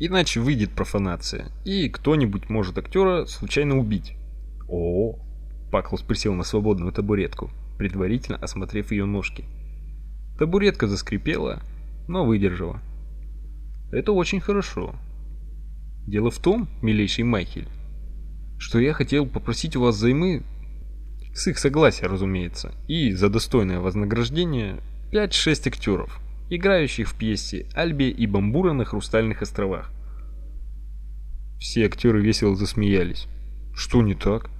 Иначе выйдет профанация, и кто-нибудь может актера случайно убить. О, Паклус присел на свободную табуретку, предварительно осмотрев ее ножки. Табуретка заскрипела, но выдержала. Это очень хорошо. Дело в том, милейший Майхель, что я хотел попросить у вас займы с их согласия, разумеется, и за достойное вознаграждение 5-6 актеров играющих в пьесе Альбия и Бамбура на Хрустальных островах. Все актеры весело засмеялись. Что не так?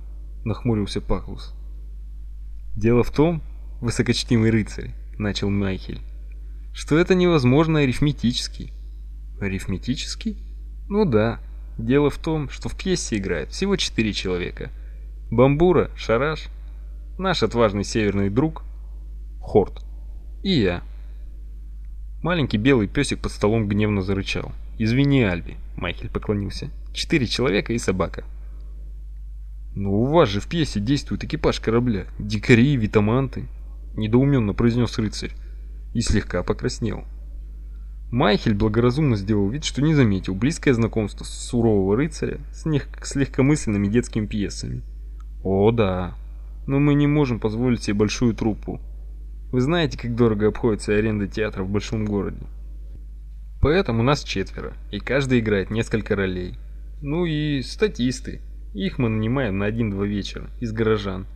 нахмурился Паклус. Дело в том, высокочтимый рыцарь, начал Майхель, что это невозможно арифметически. Арифметически? Ну да. Дело в том, что в пьесе играет всего четыре человека. Бамбура, Шараш, наш отважный северный друг Хорт и я. Маленький белый песик под столом гневно зарычал. «Извини, Альби», — Майкл поклонился. «Четыре человека и собака». «Но у вас же в пьесе действует экипаж корабля, дикари, витаманты», — недоуменно произнес рыцарь и слегка покраснел. Майхель благоразумно сделал вид, что не заметил близкое знакомство сурового рыцаря с, нех... с легкомысленными детскими пьесами. «О да, но мы не можем позволить себе большую труппу. Вы знаете, как дорого обходится аренда театра в большом городе. Поэтому нас четверо, и каждый играет несколько ролей. Ну и статисты. Их мы нанимаем на один-два вечера из горожан.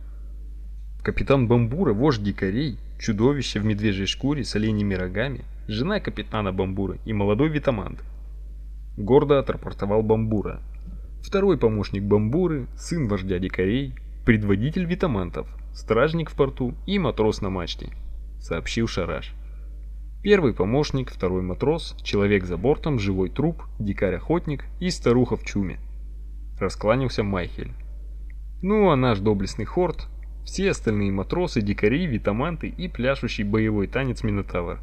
Капитан Бамбура, вождь дикарей, чудовище в медвежьей шкуре с оленьими рогами, жена капитана Бамбура и молодой витамант. Гордо отрапортовал Бамбура. Второй помощник Бамбуры, сын вождя дикарей, предводитель витамантов, стражник в порту и матрос на мачте сообщил Шараш. Первый помощник, второй матрос, человек за бортом, живой труп, дикарь-охотник и старуха в чуме. Раскланялся Майхель. Ну, а наш доблестный хорд, все остальные матросы, дикари, витаманты и пляшущий боевой танец Минотавр.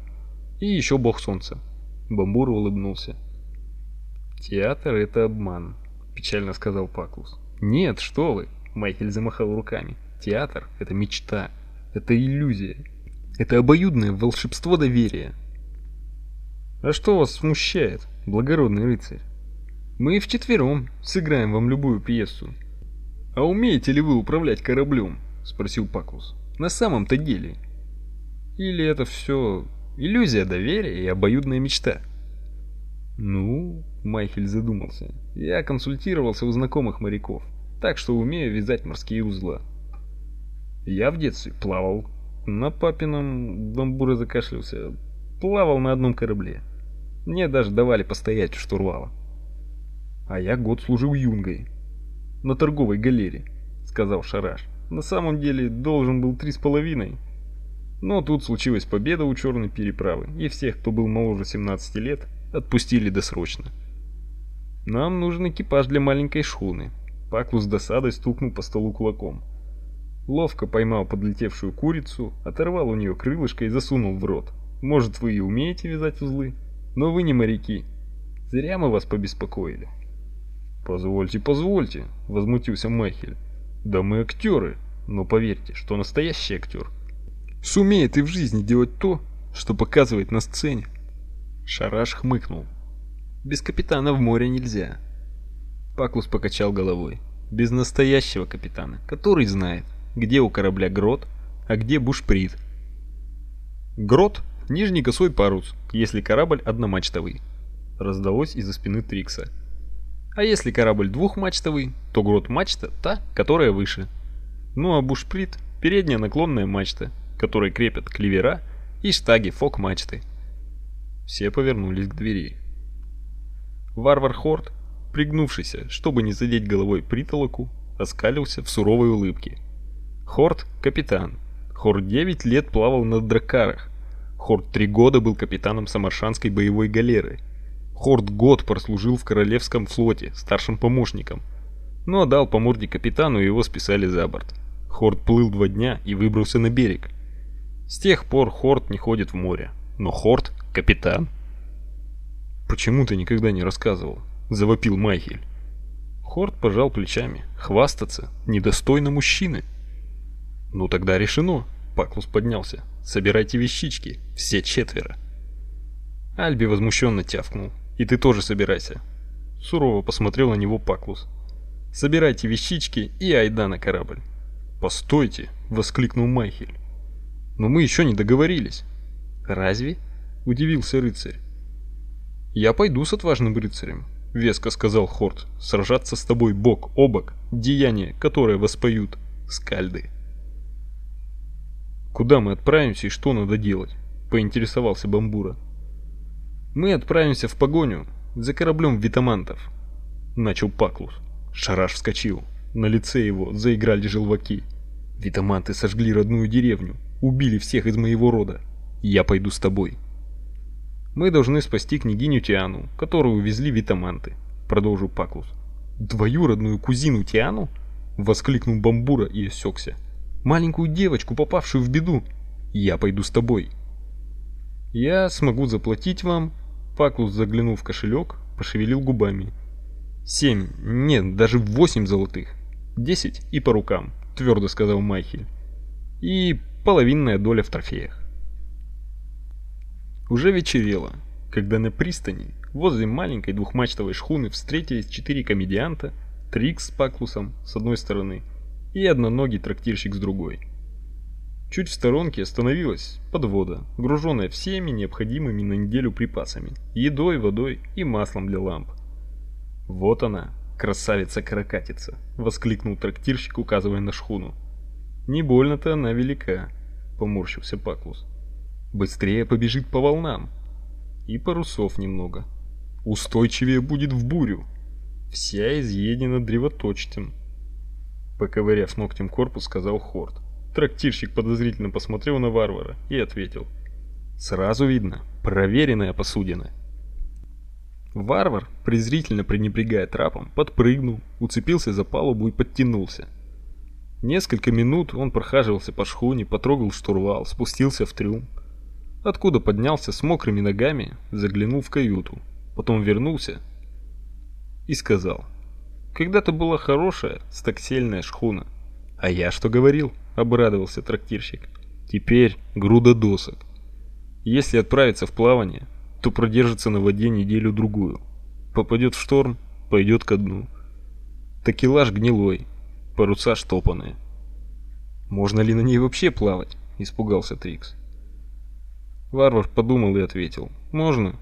И еще бог солнца. Бамбур улыбнулся. Театр это обман, печально сказал Паклус. Нет, что вы, Майхель замахал руками. Театр это мечта, это иллюзия. Это обоюдное волшебство доверия. А что вас смущает, благородный рыцарь? Мы вчетвером сыграем вам любую пьесу. А умеете ли вы управлять кораблем? спросил Паклус. На самом-то деле. Или это все иллюзия доверия и обоюдная мечта? Ну, Майхель задумался. Я консультировался у знакомых моряков, так что умею вязать морские узла. Я в детстве плавал на папином Бамбура закашлялся. Плавал на одном корабле. Мне даже давали постоять у штурвала. А я год служил юнгой. На торговой галере, сказал Шараш. На самом деле должен был три с половиной. Но тут случилась победа у черной переправы, и всех, кто был моложе 17 лет, отпустили досрочно. Нам нужен экипаж для маленькой шхуны. Паклус с досадой стукнул по столу кулаком ловко поймал подлетевшую курицу, оторвал у нее крылышко и засунул в рот. Может, вы и умеете вязать узлы, но вы не моряки. Зря мы вас побеспокоили. Позвольте, позвольте, возмутился Майхель. Да мы актеры, но поверьте, что настоящий актер сумеет и в жизни делать то, что показывает на сцене. Шараш хмыкнул. Без капитана в море нельзя. Паклус покачал головой. Без настоящего капитана, который знает, где у корабля грот, а где бушприт. Грот – нижний косой парус, если корабль одномачтовый. Раздалось из-за спины Трикса. А если корабль двухмачтовый, то грот мачта та, которая выше. Ну а бушприт – передняя наклонная мачта, которой крепят клевера и штаги фок-мачты. Все повернулись к двери. Варвар Хорд, пригнувшийся, чтобы не задеть головой притолоку, оскалился в суровой улыбке. Хорт – капитан. Хорт 9 лет плавал на дракарах. Хорт 3 года был капитаном Самаршанской боевой галеры. Хорт год прослужил в Королевском флоте, старшим помощником. Но отдал по морде капитану и его списали за борт. Хорт плыл два дня и выбрался на берег. С тех пор Хорт не ходит в море. Но Хорт – капитан. «Почему ты никогда не рассказывал?» – завопил Майхель. Хорт пожал плечами. «Хвастаться недостойно мужчины». Ну тогда решено. Паклус поднялся. Собирайте вещички, все четверо. Альби возмущенно тявкнул И ты тоже собирайся. Сурово посмотрел на него Паклус. Собирайте вещички и айда на корабль. Постойте, воскликнул Майхель. Но мы еще не договорились. Разве? удивился рыцарь. Я пойду с отважным рыцарем, веско сказал Хорт. Сражаться с тобой бок о бок, деяние, которое воспоют скальды. Куда мы отправимся и что надо делать? поинтересовался Бамбура. Мы отправимся в погоню за кораблем витамантов, начал Паклус. Шараш вскочил. На лице его заиграли желваки. Витаманты сожгли родную деревню, убили всех из моего рода. Я пойду с тобой. Мы должны спасти княгиню Тиану, которую увезли витаманты, продолжил Паклус. Двоюродную кузину Тиану? воскликнул Бамбура и осекся. Маленькую девочку, попавшую в беду. Я пойду с тобой. Я смогу заплатить вам Паклус заглянул в кошелек, пошевелил губами. «Семь, нет, даже восемь золотых. Десять и по рукам», — твердо сказал Майхель. «И половинная доля в трофеях». Уже вечерело, когда на пристани, возле маленькой двухмачтовой шхуны встретились четыре комедианта, Трикс с Паклусом с одной стороны и одноногий трактирщик с другой. Чуть в сторонке остановилась подвода, груженная всеми необходимыми на неделю припасами: едой, водой и маслом для ламп. Вот она, красавица-каракатица, воскликнул трактирщик, указывая на шхуну. Не больно-то она велика, поморщился Паклус. Быстрее побежит по волнам. И парусов немного. Устойчивее будет в бурю. Вся изъедена древоточцем. Поковыряв ногтем корпус, сказал Хорт. Трактирщик подозрительно посмотрел на варвара и ответил: "Сразу видно, проверенная посудина". Варвар, презрительно пренебрегая трапом, подпрыгнул, уцепился за палубу и подтянулся. Несколько минут он прохаживался по шхуне, потрогал штурвал, спустился в трюм, откуда поднялся с мокрыми ногами, заглянул в каюту, потом вернулся и сказал: "Когда-то была хорошая стаксельная шхуна. А я что говорил?" обрадовался трактирщик. Теперь груда досок. Если отправиться в плавание, то продержится на воде неделю-другую. Попадет в шторм, пойдет ко дну. Такелаж гнилой, паруса штопанные. Можно ли на ней вообще плавать? испугался Трикс. Варвар подумал и ответил: "Можно,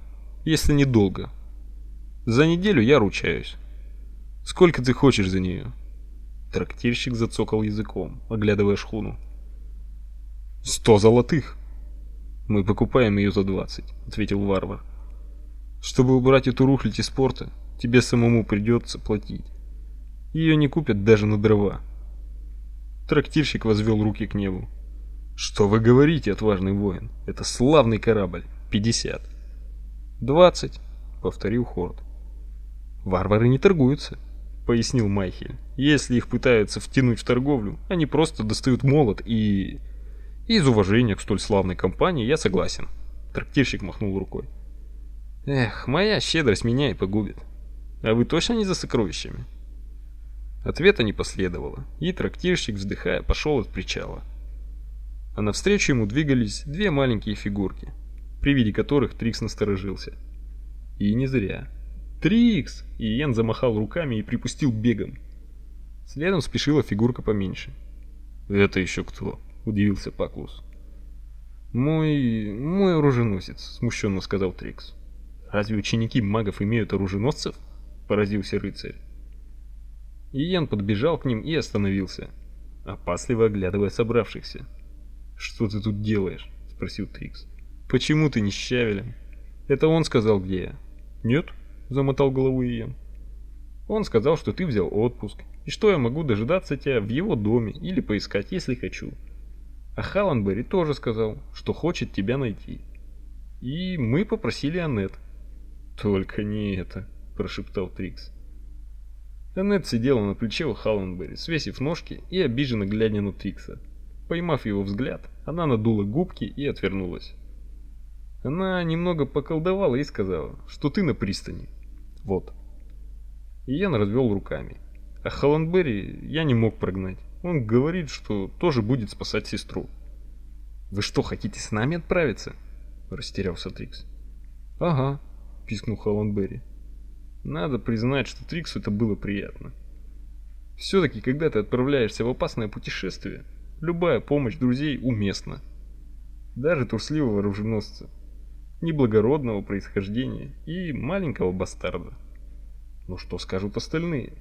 если недолго. За неделю я ручаюсь. Сколько ты хочешь за нее?» Трактирщик зацокал языком, оглядывая шхуну. «Сто золотых!» «Мы покупаем ее за двадцать», — ответил варвар. «Чтобы убрать эту рухлядь из порта, тебе самому придется платить. Ее не купят даже на дрова». Трактирщик возвел руки к небу. «Что вы говорите, отважный воин? Это славный корабль. Пятьдесят». «Двадцать», — повторил Хорд. «Варвары не торгуются», пояснил Майхель. Если их пытаются втянуть в торговлю, они просто достают молот и... из уважения к столь славной компании я согласен. Трактирщик махнул рукой. Эх, моя щедрость меня и погубит. А вы точно не за сокровищами? Ответа не последовало, и трактирщик, вздыхая, пошел от причала. А навстречу ему двигались две маленькие фигурки, при виде которых Трикс насторожился. И не зря. Трикс! Иен замахал руками и припустил бегом. Следом спешила фигурка поменьше. Это еще кто? удивился Паклус. Мой мой оруженосец, смущенно сказал Трикс. Разве ученики магов имеют оруженосцев? поразился рыцарь. Иен подбежал к ним и остановился, опасливо оглядывая собравшихся. "Что ты тут делаешь?" спросил Трикс. "Почему ты не с Щавелем?" "Это он сказал, где я". "Нет?" Замотал головой Иен. Он сказал, что ты взял отпуск, и что я могу дожидаться тебя в его доме или поискать, если хочу. А Халанбери тоже сказал, что хочет тебя найти. И мы попросили Аннет. Только не это, прошептал Трикс. Аннет сидела на плече у Халанбери, свесив ножки и обиженно глядя на Трикса. Поймав его взгляд, она надула губки и отвернулась. Она немного поколдовала и сказала, что ты на пристани. Вот. И Ян развел руками. А Холландберри я не мог прогнать. Он говорит, что тоже будет спасать сестру. Вы что, хотите с нами отправиться? растерялся Трикс. Ага, пискнул Холландберри. Надо признать, что Триксу это было приятно. Все-таки, когда ты отправляешься в опасное путешествие, любая помощь друзей уместна. Даже трусливого оруженосца, неблагородного происхождения и маленького бастарда. Но что скажут остальные?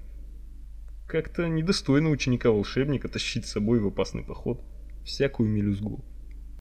Как-то недостойно ученика-волшебника тащить с собой в опасный поход всякую мелюзгу.